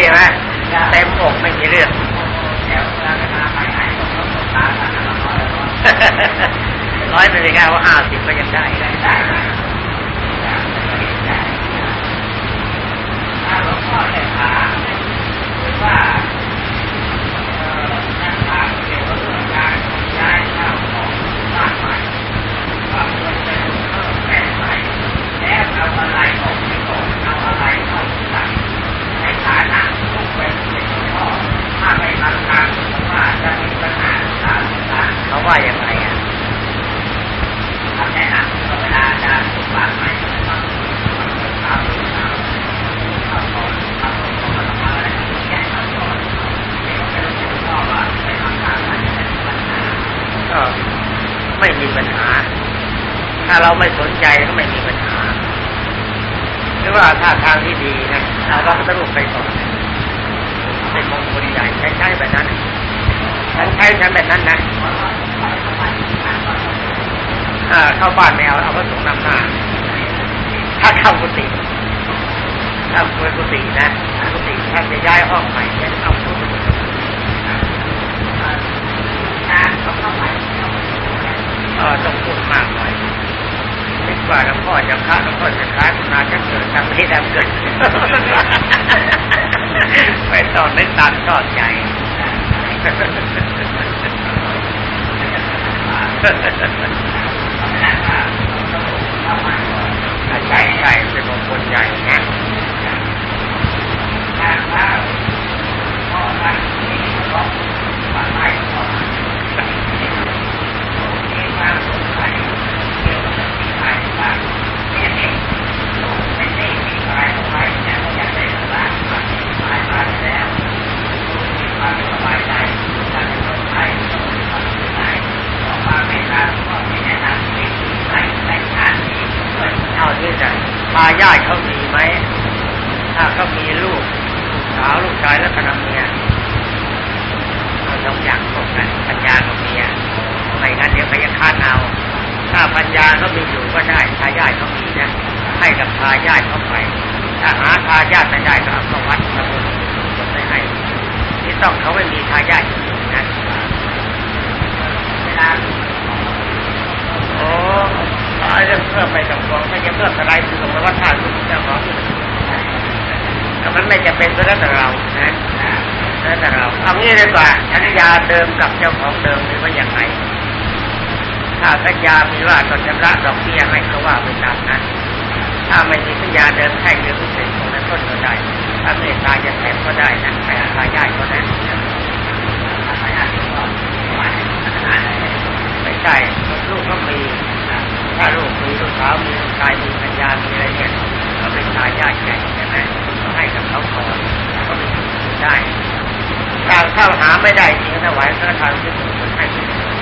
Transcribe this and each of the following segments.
ใช่ไหมเต็มอกไม่มีเรื่องร้อยไปเลยแค่ว่าห้าสิบก็ยังได้ได้ถ้าหลวงพ่อได้ถามว่าการถามเกี่ยวกับเรื่องการย้ายข้าวของบ้านใหม่ว่าควรจะเพิ่มแก้ไขแล้วเอาอะไรออกที่ก่อนเอาอะไรเข้าที่หลังใน ฐานะลูกเป็นเด็กพ่อถ้าไม่ทำตามว่าจะมีปัญหาตามเขาว่าอย่างไรอะคำแนะนำเวลาจะปลูกบ้านใหม่ต้องทำทำก่อนทำก่อนทำอะไรแก้ทำก่อนนี่ก็เป็นสิ่งที่ว่าไม่ทำตามมันจะมีปัญหาก็ไม่มีปัญหา ถ้าเราไม่สนใจก็ไม่มีปัญหาหรือว่าถ้าทางที่ดีนะ เราต้องสรุปไปก่อนเป็นมงคลใหญ่ใช้ใช้แบบนั้นฉันใช้ฉันแบบนั้นนะเข้าบ้านไม่เอาเอาพระสงฆ์นำหน้าถ้าเข้ากุฏิถ้าคุยกุฏินะกุฏิท่านจะย้ายห้องใหม่เนี่ยเอาผู้สมุดเออต้องพูดมากหน่อย นึกว่าหลวงพ่อจะฆ่าหลวงพ่อจะฆ่าคุณนาจะเกิดทำไม่ได้เกิดไปตอนนึกตามชอบใจใช่ใช่เป็นมงคลใหญ่นะพ่อท่านนี่ก็ฝ่ายไม้ก็มีความสงสัยเกี่ยวกับที่ขายบ้านเนี่ยเองไม่ได้มีขายเอาไว้แต่ก็อยากได้บ้านบ้านที่ขายบ้านแล้วมีความสบายใจถ้าเป็นคนไทยต้องมีความสบายใจขอความเมตตาก็มีแนะนำวิธีใส่ในชาตินี้ด้วยเอาที่จะทายาทเขามีไหม ถ้าเขามีลูกลูกสาวลูกชายแล้วก็นำเมียเอาสองอย่างพวกกันปัญญากับเมียไม่งั้นเดี๋ยวไปยังคาดเอา ถ้าปัญญาเขามีอยู่ก็ได้ทายาทเขามีนะให้กับทายาทเขาไป ถ้าหาทายาทไม่ได้ก็เอาเข้าวัดทำบุญคนไม่ให้ที่ต้องเขาไม่มีทายาทอยู่นะเวลาโอ้ไอ้เรื่องเพิ่มไปกับของถ้าจะเพิ่มอะไรคือตรงนั้นว่าถ้าคุณเจ้าของแต่มัน ไม่จะเป็นก็แล้วแต่เรานะแล้วแต่เราเอางี้ดีกว่าสัญญาเดิมกับเจ้าของเดิมหรือว่าอย่างไรถ้าสัญญามีว่าต้องชำระดอกเบี้ยให้เขาว่าไปตามนั้นถ้าไม่มีสัญญาเดิมให้เงินพิเศษของนั้นต้นก็ได้ถ้าเมตตาจะแถมก็ได้นะให้อาทายาทก็ได้ไม่ใช่ลูกก็มีถ้าลูกมีลูกสาวมีลูกชายมีปัญญามีอะไรเนี่ยก็เป็นทายาทใหญ่ใช่ไหม ให้กับเขาก่อนก็เป็นได้ถ้าเข้าหาไม่ได้จริงถวายพระทานที่สุดให้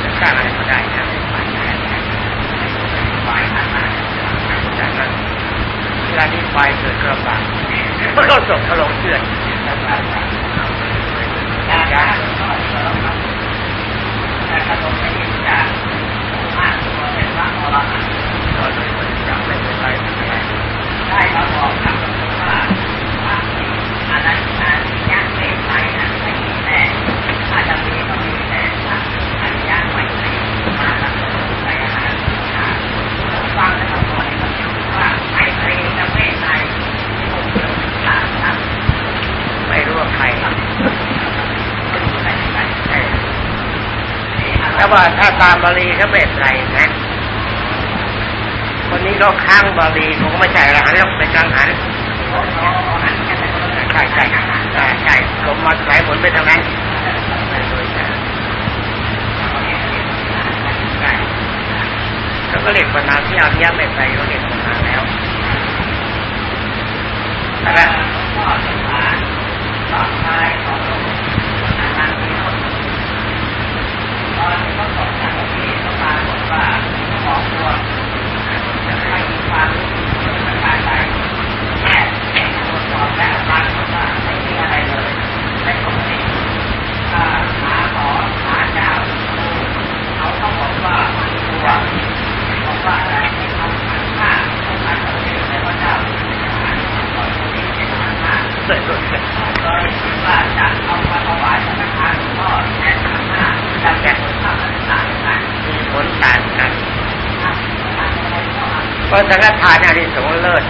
จะสร้างอะไรก็ได้นะจากนั้นเวลานี้ไฟเกิดกระบาดก็ต้องส่งเขาลงเชือดแต่ขนมไม่ยินจากมากตัวเป็นพระอรหันต์ก็เลยบริจาคไม่เป็นไรไม่เป็นไรได้เขาบอกครับว่าพระที่อะไรนะที่ยักษ์เป็นไปนะไม่มีแน่ถ้าจะมีก็มีแต่พระอันยักษ์ไม่มีมาแล้วก็ใส่อาหารผมฟังแล้วก็เลยมันว่าไอ้ตรีกับเมตไตรที่ผมเจอต่างกันไม่รู้ว่าใครครับแต่ ว่าถ้าตามบาลีเขาเป็นไรนะคนนี้เขาค้างบาลีคงไม่ใช่อรหันต์หรอกเป็นกังหันใช่ใช่ใช่ใช่ผมมาสายผลไปทางนั้นแล้วก็เรียกปนาที่อาริยไม่ใส่เราเรียกปนาแล้วแต่พ่อสงสารตอนท้ายของอาจารย์ที่เขาตอนที่เขาสอนจากที่เขาปรากฏว่าของตัวจะไม่มีความรู้สึกประการใดแค่ เพราะสังฆทานอานิสงส์เลิศ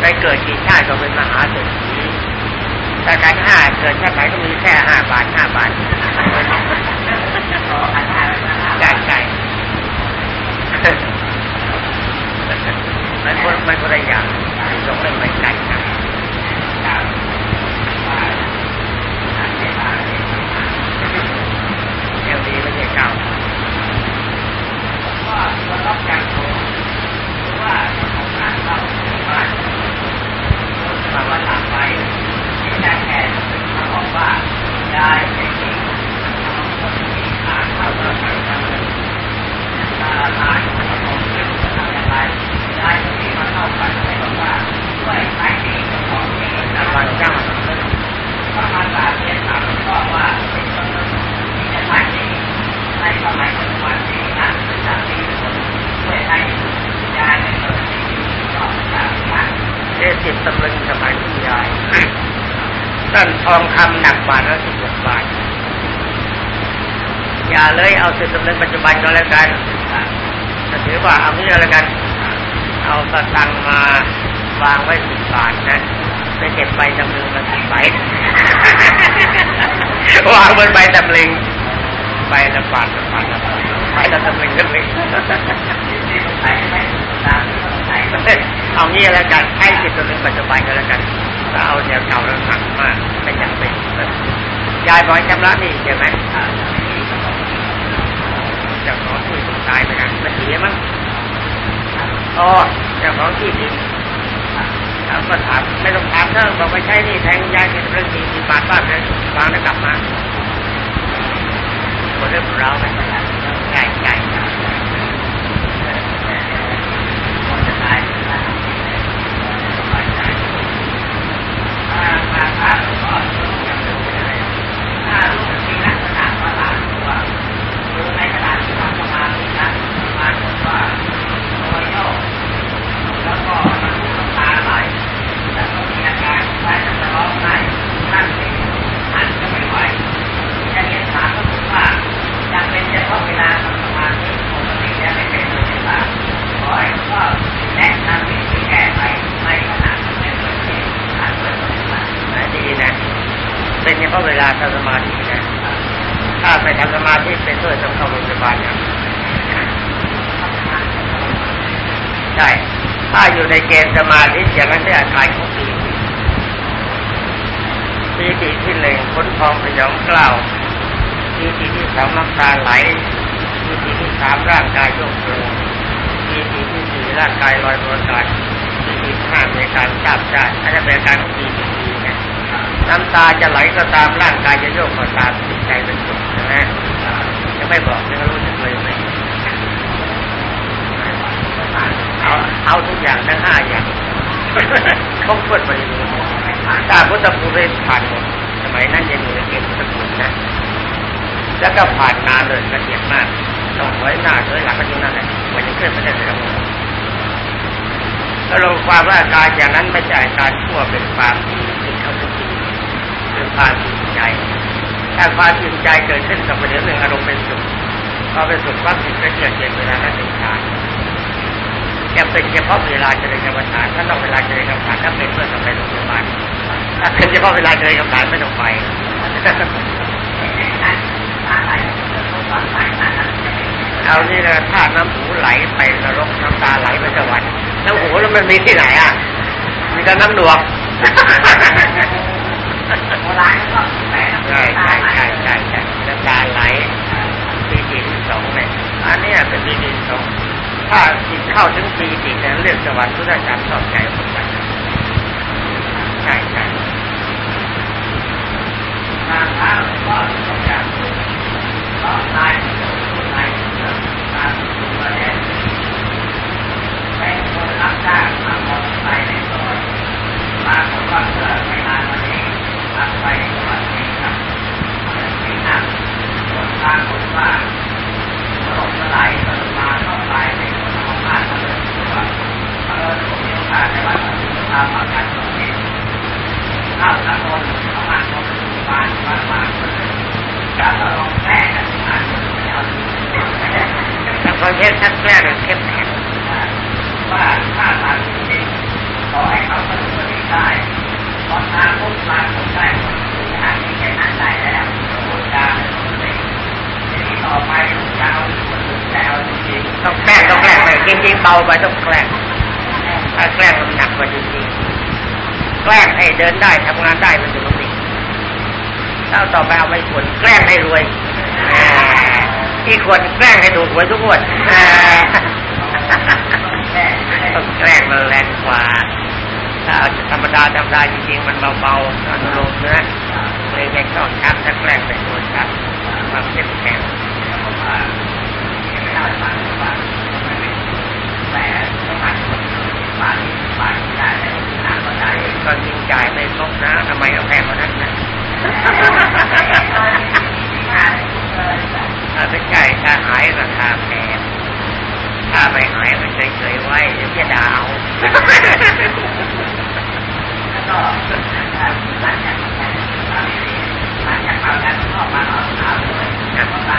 ไปเกิดกี่ชาติก็เป็นมหาเศรษฐีแต่การห้าเกิดชาติไหนก็มีแค่ห้าบาทห้าบาทใช่ใช่มันคนมันคนละอย่างสงเรื่องไม่ไกลกันยังดีไม่ใช่เก่า ว่าเราต้องการโทรหรือว่าของงานเราที่บ้านมาว่าหลังไปที่แรกแทนเขาบอกว่ายายเป็นจริงคนที่อ่านเข้าก็ทำกันเลยถ้าอ่านของเรื่องจะทำอย่างไรยายคนที่มาเข้าฝันให้บอกว่าด้วยใช้ดีของที่ แล้ว นะ บางเจ้า ก็มาตราเรียนถามก็ว่าเป็นต้นที่จะใช้ดีในสมัยปัจจุบันนี้นะจากที่คนช่วยให้ยายในกรณีนี้ก็จากนั้น เอสิบตำลึงสมัยคุณยายต้นทองคำหนักบาทละสิบหกบาท อย่าเลยเอา สิบตำลึงปัจจุบันก็แล้วกันถือว่าเอางี้ก็แล้วกัน เอาสตังค์มาวางไว้สิบบาทนะไปเก็บใบตำลึงมาสิบใบวางบนใบตำลึงใบละบาทละบาทละบาทใบละตำลึงตำลึงที่สงสัยไหมตามที่สงเอางี้แล้วกันให้สิบตัวหนึ่งปัจจุบันก็แล้วกันถ้าเอาแนวเก่าแล้วหนักมากไม่จำเป็นยายบอกให้ชำระนี่ใช่ไหม จ้าของที่ถูกตายไปกันมันเสียมั้งอ๋อเจ้าของที่ดินถามก็ถามไม่ต้องถามเท่าบอกไปใช้หนี่แทงยายเป็นเรื่องดีสิบบาทบ้านเลยวางแล้วกลับมาคนเรื่องของเราไหมใช่ใช่ใช่ค 哎，快。 ในเกณฑ์สมาธิอย่างนั้นได้อาการของปีติปีติที่หนึ่งค้นพองพยองกล้าวปีติที่สองน้ำตาไหลปีติที่สามร่างกายโยกตัวปีติที่สี่ร่างกายลอยตัวกันปีติที่ห้ามีการทราบได้อันนั้เป็นการของปีติดีนะน้ำตาจะไหลก็ตามร่างกายจะโยกก็ตามจิตใจเป็นสุขใช่ไหมจะไม่บอกจะรู้สึกเลยไหม เอาเอาทุกอย่างทั้งห้าอย่างครบถ้วนบริบูรณ์ถ้าพุทธภูมิผ่านหมดสมัยนั้นยังอยู่ในเกณฑ์พุทธภูมินะแล้วก็ผ่านนานเลยละเอียดมากต้องไว้หน้าไว้หลังก็อยู่นั่นแหละมันจะเคลื่อนไปได้ทั้งหมดแล้วลงความว่าการอย่างนั้นไม่ใช่อาการชั่วเป็นความดีที่เขาจะดีเป็นความจริงใจถ้าความจริงใจเกิดขึ้นกับประเดี๋ยวหนึ่งอารมณ์เป็นสุขพอเป็นสุขความจิตก็เยือกเย็นเวลานั้นเป็นฌาน จะเป็นเฉพาะเวลาเจริญกรรมฐานถ้านอกเวลาเจริญกรรมฐานถ้าเป็นเพื่อทำไปโรงพยาบาลถ้าเป็นเฉพาะเวลาเจริญกรรมฐานไม่ต้องไปเอานี่นะถ้าน้ำหูไหลไปนรกน้ำตาไหลไปสวรรค์น้ำหูแล้วมันมีที่ไหนอะ มีแต่น้ำหนวกโบราณก็แปลใช่ใช่ใช่ใช่ใช่น้ำตาไหลปีติที่สองเนี่ยอันนี้เป็นปีติที่สอง ถ้าจิตเข้าถึงปีติเนี่เรื่องสวรรค์พุทธอาจารชอบใจหมดเลยใช่ใช่ทางพระก็ต้องการก็ตายผู้ตายตามตัวแทนเป็นคนรับจ้างมามอเตอร์ไซค์ในซอยปรากฏว่าเกิดไม่นานมานี้ขับไปวัดนี้ครับที่นั่งคนปรากฏว่าถล่มสลายเกิดมาต้องตายใน ประเทศท่านแก้แบบเข้มแข็งว่าถ้าทางจริงขอให้เขาสนุกสนได้ตอนทางพุ่งมาคนได้ทางที่แค่นั้นได้แล้วโคตรจ้าเลยทีนี้ต่อไปลูกจะคน เดียวถ้าคนเทศชัดแรกเนี่ยเข้มแข็งว่าาไปต้องแกล้งถ้าแกล้งมันหนักกว่าจริงๆแกล้งให้เดินได้ทำงานได้มันจะมันดีแล้วต่อไปเอาไปผลแกล้งให้รวยที่ควรแกล้งให้ถูกหวยทุกวันต้องแกล้งมันแรงกว่าถ้าธรรมดาธรรมดาจริงๆมันเบาๆอนุโลมนะเลยไม่ต้องชักถ้าแกล้งเป็นตัวชักความเข้มแข็ง ก็ยิงจ่ายไม่ครบนะทำไมเอาแพงกว่านั้นนะถ้าไม่ใช่ถ้าหายราคาแพงถ้าไม่หายมันเฉยๆไว้เดี๋ยวจะดาวก็หลังจากหลังจากข่าวการออกมาออกข่าด้วยแล้วก็ปรากฏว่าสาวที่ท่านก็ติดตามแล้วก็สวัสดีต่อาคนเล่นเป็นรถแรกเลย ปรากฏว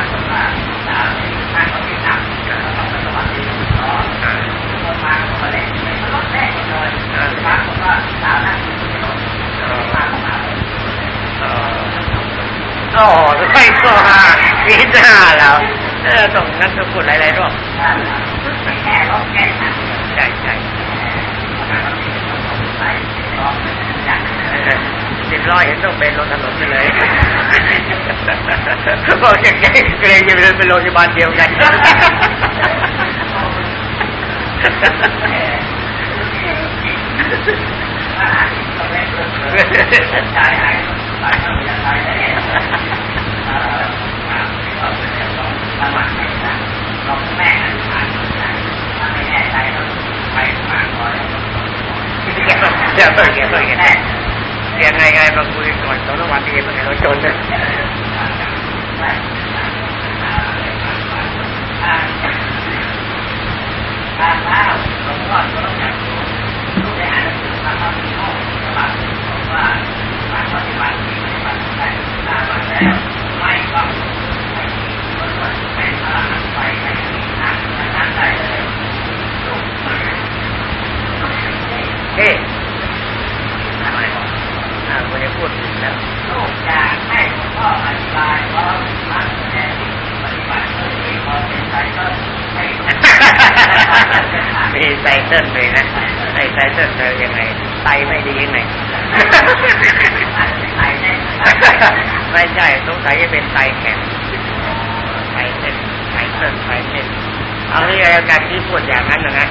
่าสาวนั้นคือรถมาเข้ามาเลยโอ้ไม่ก็ห้ามีหน้าแล้วเออตรงนั้นก็พูดหลายๆรอบแค่รอบแค่ใช่ใช่ สิบร้อยเห็นต้องเป็นรถถนนไปเลยบอกอย่างนี้เกรงจะเป็นโรงพยาบาลเดียวกันใช่ใช่ไปทำอ ย่างไรสมัครให้นะลองแม่ผ่านถ้าไม่แน่ใจก็ไปผ่านก่อนเดี๋ยวเปิดเดี๋ยวเปิดเดี๋ยวไงไงมาคุยก่อนสองวันดีมันเราจนนะถ้าถ้าเราก็ต้องอยากรู้รู้ได้อ่านหนังสือมาเขามีห้องสมัคราการปฏิบัติที่ปฏิบัติได้ตามมาแล้วไม่ต้องเป็นพลังไฟไม่มีทางนั้นได้เฮ้ อ่าคุณจะพูดถึงแล้วลูกอยากให้คุณพ่ออธิบายเพราะมันแน่ที่ปฏิบัติเพื่อที่พอเป็นไซเคิลให้มีไซเคิลเลยนะไอ้ไซเคิลเลยยังไงไตไม่ดียังไงไม่ใช่สงสัยจะเป็นไตแข็งไตเส้นไตเส้นไตเส้นเอาที่อาการที่พูดอย่างนั้นนะนะ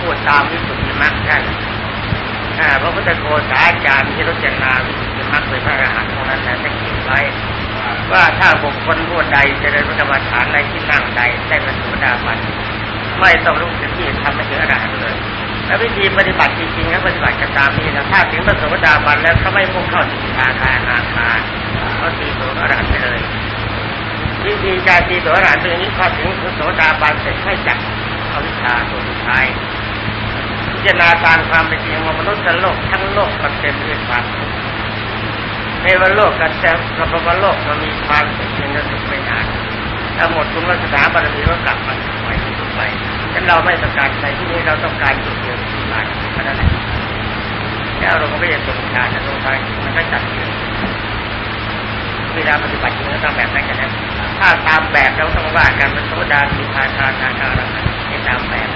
พูดตามที่สุดมัก ท่านพระพุทธโฆษาจารย์ที่รจนาวิสุทธิมักเป็นพระอรหันต์องนั้นแต่ได้คิดไว้ว่าถ้าบุคคลผู้ใดจะได้รู้กรรมฐานในที่นั่งใดได้เป็นสุดาบันไม่ต้องรู้สึกที่ทำให้ถึงอรหันต์เลยแล้ววิธีปฏิบัติจริงๆแล้วปฏิบัติกันตามนี้นะถ้าถึงพระโสดาบันแล้วเขาไม่มุ่งเข้าถึงทางการนาคาเขาตีตัวอรหันต์ไปเลยวิธีการตีตัวอรหันต์ตัวนี้พอถึงพระโสดาบันเสร็จให้จับอวิชชาตัวสุดท้ายพิ จารณาตามความเป็นจริงว่ามนุษย์โลกทั้งโลกมันเต็มด้วยความทุกข์ในวันโลกกันแต่กับวันโลกมันมีความสุขเพียงแค่สุขไม่นานถ้าหมดคุณวัฒนาบารมีก็กลับมาใหม่ทุกไปฉันเราไม่ต้องการใครที่นี้เราต้องการจุดเดียวที่บ้าแค่นั้นแหละแล้วเราก็ไม่ได้ตรงชาจะตรงไปมันก็จัดเดียวเวลาปฏิบัติจริงก็ต้องแบบนั้นกันนะถ้าตามแบบเราต้องว่ากันมันโสดามีทาทาทาทาเราไม่ตามแบบ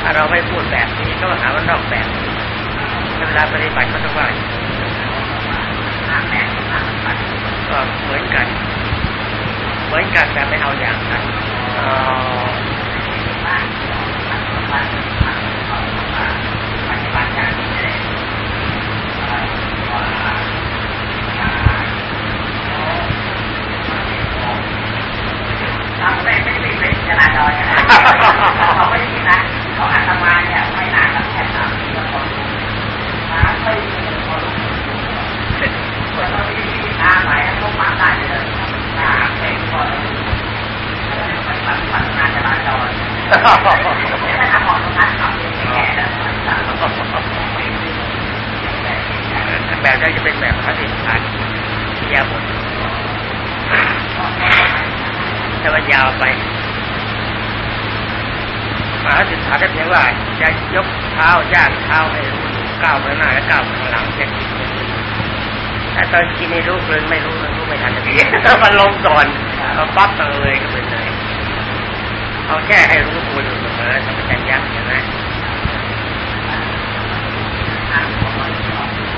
ถ้าเราไม่พูดแบบนี้ก็หาว่านอกแบบเวลาปฏิบัติก็ต้องว่าก็เหมือนกัน เหมือนกันแต่ไม่เอาอย่างนั้นปฏิบัติอย่างนี้เลยทำไม่ไม่ไม่เป็นจราจรนะเขาไม่ดีนะ เขาอาตมาเนี่ยไม่นานกับแค่สามปีก็พอมาไม่พอรู้ส่วนตอนนี้ที่าไหนก็มาได้เลยทาเป็นพอรู้ปฏิบัติพัฒนาจราจรถ้าทำหมอตรงนั้นทำเป็นแก่แบบนี้จะเป็นแบบพระเดชการที่ยาบทถ้ามันยาวไป หาสิทธาได้เพียงว่าจะยกเท้าย่างเท้าให้ก้าวไปหน้าและก้าวไปหลังเช่นแต่ตอนกินนี่รู้เลยไม่รู้รู้ไม่ทันทีถ้ามันลงก่อนก็ปั๊บเลยก็เป็นเลยเขาแค่ให้รู้ตัวอยู่เสมอสัมปชัญญะใช่ไหมทางของมัน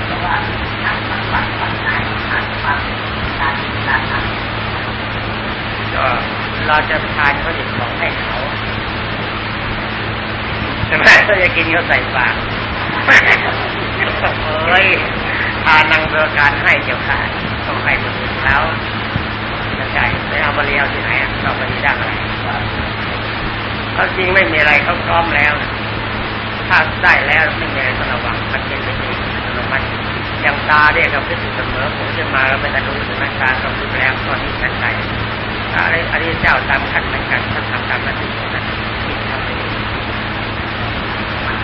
เพราะว่าทางปฏิบัติปัจจัยทางความก็เราจะทานเขาหยิบของให้เขา ช่ไหมถ้าจะกินเขาใส่ปากเฮ้ยทานังเบอร์การให้เจ้าค่ะต้องให้คนอื่นแล้วจะใช่ไปเอาบริเอาที่ไหนอะเราบริได้อะไรเขาจริงไม่มีอะไรเขาพร้อมแล้วถ้าได้แล้วไม่มีอะไรต้องระวังมันเป็นไปเองอัตโนมัติอย่างตาเนี่ยกับพิษเสมอผมจะมาเราไม่ได้รู้ถึงนักตาเราดูแล้วตอนนี้ฉันใจอะไรอันนี้เจ้าตามขันเหมือนกันท่านทำตามหน้าที่ของท่านคิดทำไปมันใจใจการทำก็ก็เลยขอถวายทานก็แทนก็แทนแล้วเดินออกมาในวันว่าแหมมันก่อนการใช้มาถวายไประกาศปฏิบัติ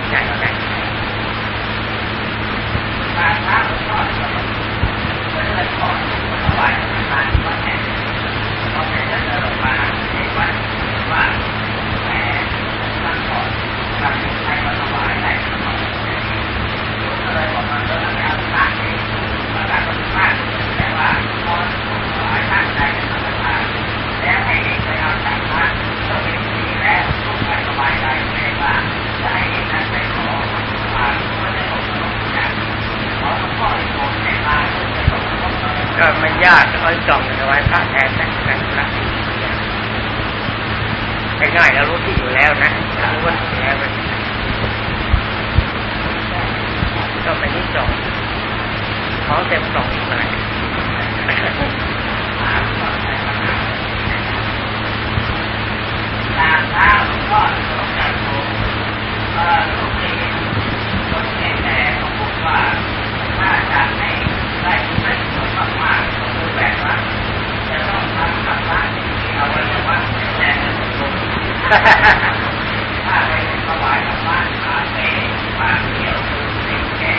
แต่ว่าพอถวายตั้งใจจะทำทานแล้วให้เด็กไปเอาจากทานก็เป็นดีแล้วทุกข์สบายใจไม่ว่าจะให้เด็ กนั้นไปขอทาก็ได้บอกอย่าก็ไม่ยากเอาจองเอาไว้พระแทนแต่กันพระแต่ง่ายเรารู้ที่อยู่แล้วนะรู้ว่าที่แล้วมันก็ไม่นิจ่องของเต็มกล่องอีกหน่อยตามเต็มเอ่อลูกเองคนแก่แต่เขาพูดว่าถ้าจะให้ได้ได้ผลมก็ต้องกานที่เอาไว้ว่าแต่ผม สิงแก่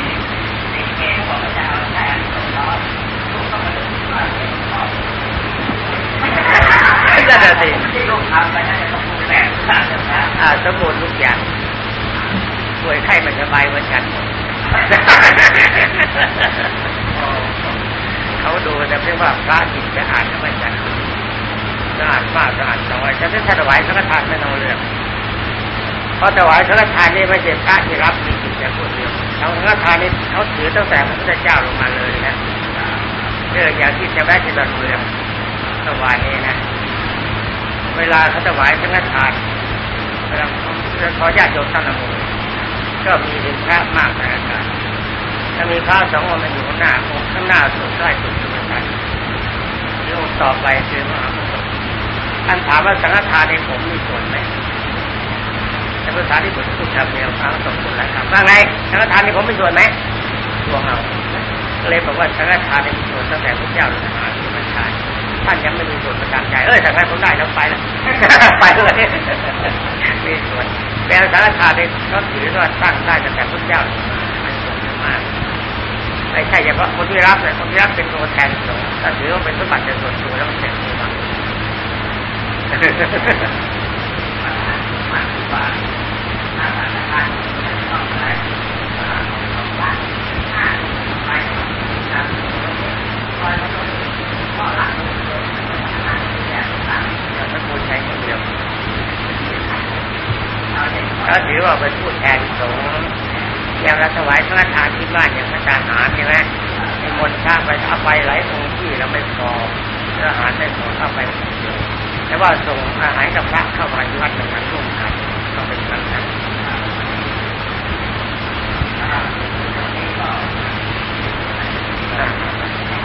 สิงแก่บอกว่าจะเอาแค่สองร้อยลูกก็มาดูว่าเด็กชอบนั่นแหละสิที่ลูกทำไปนั่นจะต้องพูดแบบต่างกันนะอ่าสมบูรณ์ทุกอย่าง ป่วยไข้มันสบายเหมือนกัน เขาดูแต่เพียงว่าพระจิตจะอ่านก็ไม่จัดสะอาดมากสะอาดน้อยถ้าเป็นถวายสังฆทานไม่ต้องเรื่องเพราะถวายสังฆทานนี่ไม่ใช่พระที่รับมีจิตแต่พูดเดียวทางสังฆทานนี่เขาถือตั้งแต่พระพุทธเจ้าลงมาเลยนะเรื่องอย่างที่จะแวะที่ดอนเมืองถวายนี่นะเวลาเขาถวายสังฆทานเวลาขอญาติโยมท่านละมุน ก็มีเป็นพระมากในอากาศถ้ามีพระสององค์มันอยู่ข้างหน้าองค์ข้างหน้าสุดใกล้สุดคือพระท่านที่องค์ต่อไปคือมหาพุทธท่านถามว่าสังฆทานในผมมีส่วนไหมในภาษาที่ผมพูดคำเดียพระสองคนหลายคำว่าไงสังฆทานในผมมีส่วนไหมตัวเอาก็เลยบอกว่าสังฆทานในมีส่วนตั้งแต่พระเจ้าเลยมาที่พระชายท่านยังไม่มีส่วนประการใจเอ้ยสังฆทานผมได้แล้วไปแล้วไปเลยมีส่วน แต่สังฆทานเนี่ยเขาถือว่าตั้งได้ตั้งแต่พระเจ้าเลยมามันส่งมากไม่ใช่เฉพาะคนที่รับเลยคนที่รับเป็นตัวแทนสงฆ์ถ้าถือว่าเป็นสมบัติส่วนตัวแล้วมันเสียตัวมากมากกว่าถ้าสารพัดต้องใช้ต้องบ้านห้าไปทำคอยมาดูก็หลังเนี่ยต่างแต่าคนใช้คนเดียว เราเด็กถ้าถือว่าเป็นผู้แทนสงฆ์อย่างเราถวายพระทานที่บ้านอย่างพระทหารใช่ไหมมีมนต์ข้าไปเอาไปหลายองค์ที่แล้วไม่พอทหารไม่พอเข้าไปเดียวแต่ว่าส่งอาหารกับพระเข้ามาที่วัดอย่างนั้นร่วมกันต้องเป็นแบบนั้นนี้ก็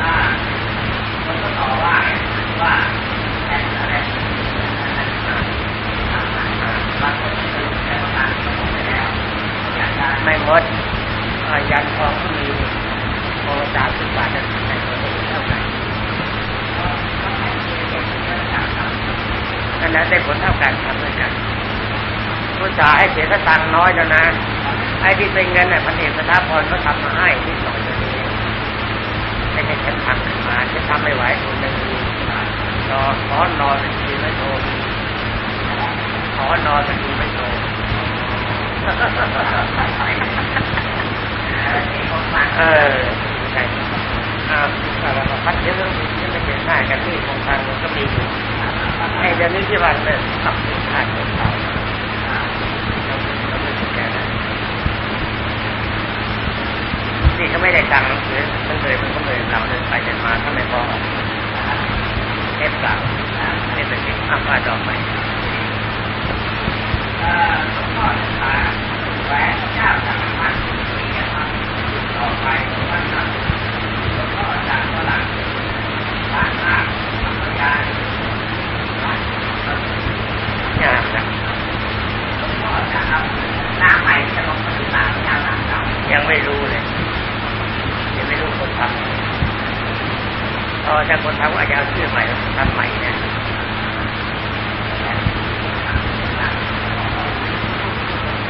อ่ามันก็ต่อว่าว่าแอนอะไรบางคน ไม่หมดยันทองก็มีโอสามสิบบาทจะในตัวเองเท่ากันนั่นแหละได้ผลเท่ากันทำด้วยกันผู้จ่าให้เสียสตังค์น้อยแล้วนะไอ้ที่เป็นเงินเนี่ยพันเอกสถาพรเขาทำมาให้นิดหน่อยเท่านี้ไม่ใช่ฉันทำขึ้นมาฉันทำไม่ไหวคนหนึ่งรอขอนอนเป็นทีไม่โทรขอนอนเป็นที เออใช่อ่าพัดเยอะที่ไม่เป็นหน้ากันที่คงทางมันก็มีอยู่ไอ้เดี๋ยวนี้ที่วันเนี่ยตับเป็นขาดเป็นเปล่าที่เขาไม่ได้ตังค์คือมันเลยมันก็เลยเราเดินไปเดินมาถ้าไม่พอเอฟเปล่าเอฟเป็นสิ่งอ้าวว่าดอกไม้ เอ่อหลวงพ่อจะพาแหวนเจ้าจักรพรรดิที่จะทำต่อไปวันนั้นหลวงพ่อจากฝรั่งบ้านมากธรรมยานบ้าน ยากนะ หลวงพ่อจะเอาน้ำใหม่จะลงมาที่ตาเจ้าน้ำเก่า ยังไม่รู้เลยยังไม่รู้คนทำพอถ้าคนทำอาจจะเอาชื่อใหม่ทำใหม่นะ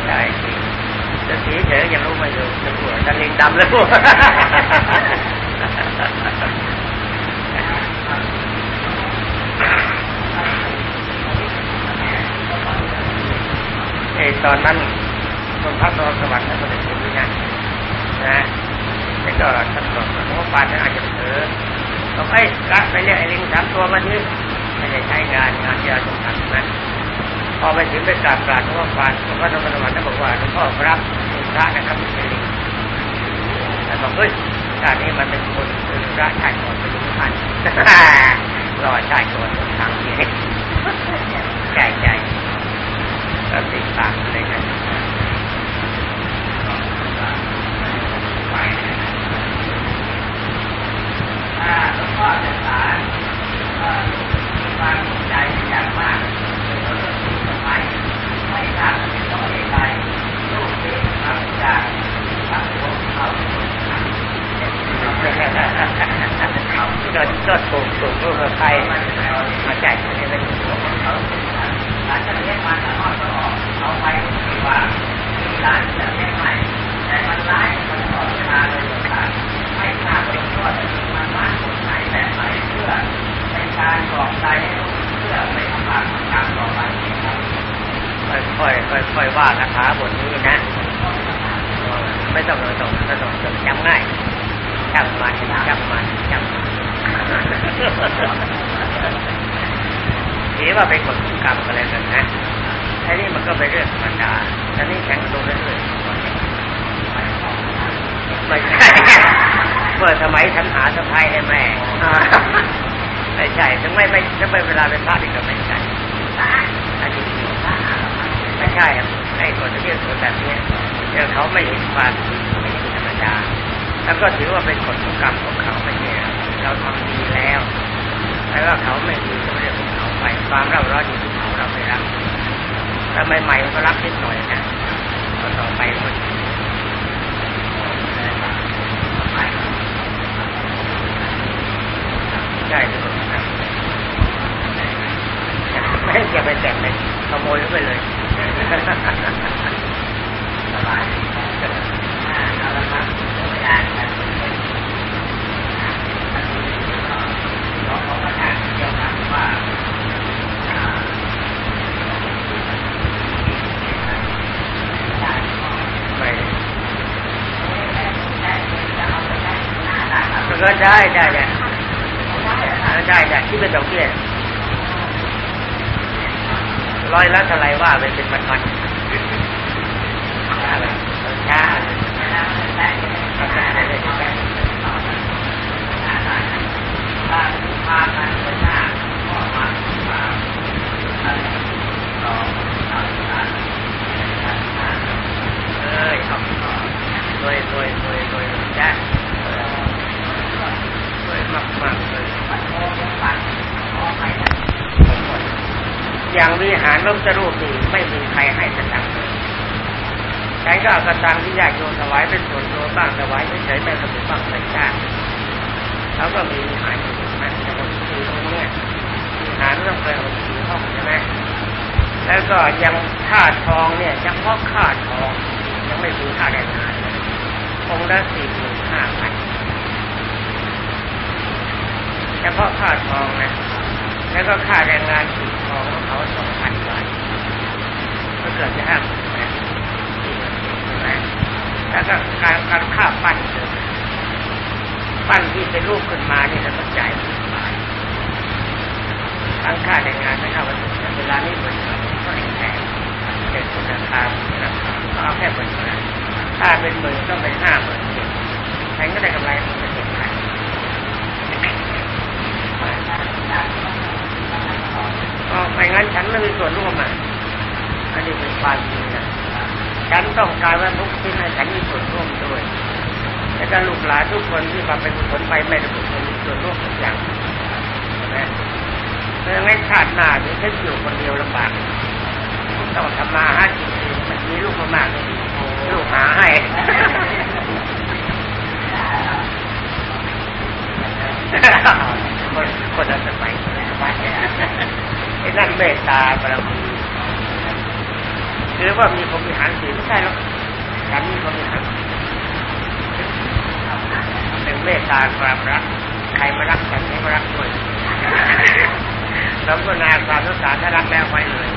ได้สิจะสีเฉยยังรู้ไม่รู้จะปวดจะลิงดำแล้ว ไอ้ตอนนั้นคนพักนอนสวรรค์นั้นก็เป็นคนที่นั่นนะแล้วก็ท่านบอกว่าปานท่านอาจจะเผลอบอกไอ้กะ ไปเรียกไอ้งตัวมาที่ไม่ได้ใช้งานงานที่เราต้องทำนะพอไปถึงไปกราบกราบหลวงพ่อปานหลวงพ่อนสวรรค์ท่านบอกว่าหลวงพ่อรับพระนะครับไม่ใช่ลิงแต่บอกเฮ้ยชาตินี้มันเป็นคนเป็นพระชาติก่อนเป็นพันรอชาติก่อนทางนี้ใช่ใช่ก็ติดตามเลยนะถ้าหลวงพ่อจะสาร ความภูมิใจอย่างมากในเรื่องที่สมัยไม่ทราบเป็นเพราะเหตุใดลูกที่ทำจากสังคมเขาคนทำก็ก็ถูกถูกรูกับใครมาแจกให้เป็นหลานจะเลี้ยงมันแล้วก็ออกเอาไปที่ว่ามีหลานจะเลี้ยงใหม่แต่มันร้ายมันตลอดเวลาเลยต่าง ถาบทนี้นะ ไม่ต้องไม่ต้องไม่ต้องจดจำง่ายจำมันจำมันจำมันถือว่าเป็นกฎกรรมอะไรกันนะไอ้นี่มันก็เป็นเรื่องธรรมดาอันนี้แข่งกันเรื่อยๆไม่ใช่เมื่อสมัยฉันหาสะพายให้แม่ไม่ใช่ถึงไม่ไม่ถ้าไม่เวลาเป็นพระนี่ก็ไม่ใช่อันนี้ไม่ใช่ ให้คนที่เรียกคนแบบนี้เนี่ยเขาไม่เห็นความไม่เห็นธรรมดา แล้วก็ถือว่าเป็นกฎของกรรมของเขาไม่ใช่เราทำดีแล้วแต่ว่าเขาไม่ดีก็เรื่องของเขาไปความเราร้อนอยู่ที่เขาเราไม่รักแต่ใหม่ๆมันก็รักนิดหน่อยนะก็ต่อไปมันใช่ทุกคนครับไม่ให้จะไปแจกเลยขโมยไปเลย สบายเอาละครับไม่อ่านกันขอขอประทานเดียวครับว่า ไม่มันก็ได้ได้ได้ได้ได้ที่เป็นดอกเบี้ย ร้อยละเท่าไรว่าไปเป็นมันพันอะไรช้าเอ้ยครับรวยรวยรวยรวยจ้า เลยมากมากๆเลย อย่างวิหารพระพุทธรูปนี่ไม่มีใครให้สตังค์ใครก็เอากระตังที่ญาติโยมถวายเป็นส่วนตัวบ้างถวายเฉยๆไม่กระตุ้นบ้างใส่ชาติเขาก็มีหารอยู่นะแต่เราคือตรงนี้ยวิหารต้องเป็นองสีห้องใช่ไหมแล้วก็ยังค่าทองเนี่ยเฉพาะค่าทอง ยังไม่มีค่าแรงงานองละสี่หมื่นห้าพันเฉพาะค่าทองนะแล้วก็ค่าแรงงานสี องเขาสองพันบาทก็เกือบจะห้าหมื่นนะใช่ไหมแล้วก็การการค่าปั้นเลยปั้นที่เป็นรูปขึ้นมาเนี่ยเราต้องจ่ายทั้งค่าในงงานและค่าวัตถุเวลานี้เหมือนกันก็แพงเป็นคุณราคาราคาเอาแค่หมื่นเท่นั้นถ้าเป็นหมื่นต้องเป็นห้าหมื่นแพงก็ได้กำไรมันจะเจ็ดพัน ไม่งั้นฉันไม่มีส่วนร่วมอะอันนี้เป็นความจริงนะฉันต้องการว่าทุกที่ให้ฉันมีส่วนร่วมด้วยแล้วก็ลูกหลานทุกคนที่มาเป็นกุศลไปไม่ได้บุญมีส่วนร่วมทุกอย่างนะเมื่อไม่ชาติหน้าถึงจะอยู่คนเดียวลำบากต้องทำมาหากินเองมันมีลูกมากๆเลยลูกหาให้คนคนละสมัยไอ้ นั่นเมตตาบารมีหรือว่ามีผมมีหันสีไม่ใช่หรอกฉันมีผมมีหันสีหนึ่งเมตตาความรัก ใครมารักฉันให้มารักด้วยสมนาความสงสารถ้ารักแล้วไว้เลย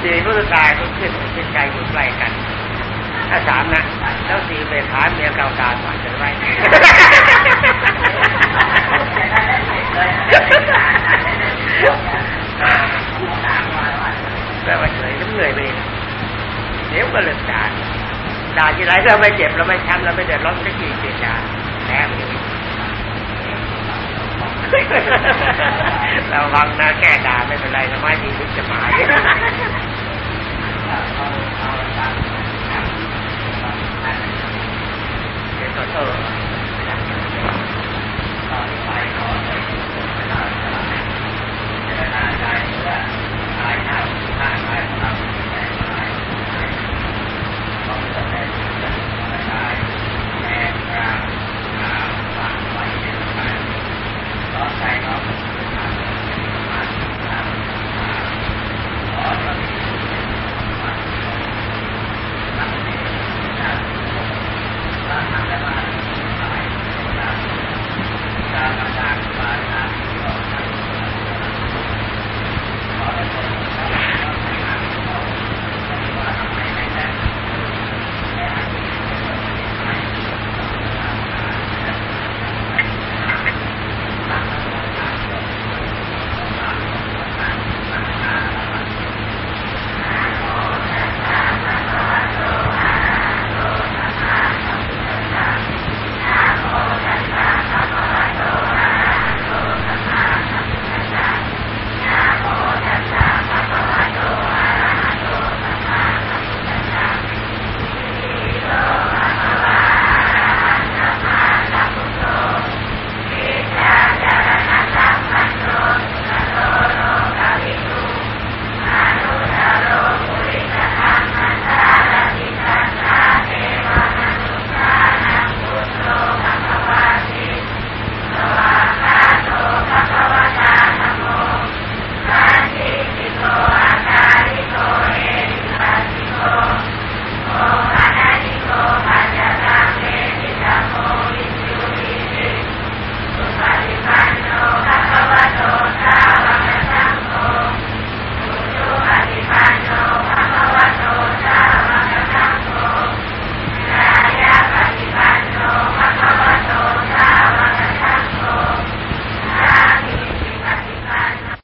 สี่พุทธตายก็ขึ้นเป็นใจอยู่ใกล้กัน ถ้าสามนะแล้วสี่เมตตาเมียเก่าตาหวานจะไว้แปลว่าเฉยเหนื่อยไปเดี๋ยวก็เลิกด่าด่าที่ไรเราไม่เจ็บเราไม่ช้ำเราไม่เดือดร้อนสักทีเสียดาแพ้ไปเลยเราวังนะแก้ด่าไม่เป็นไรทำไมดีวิจะมา Thank you.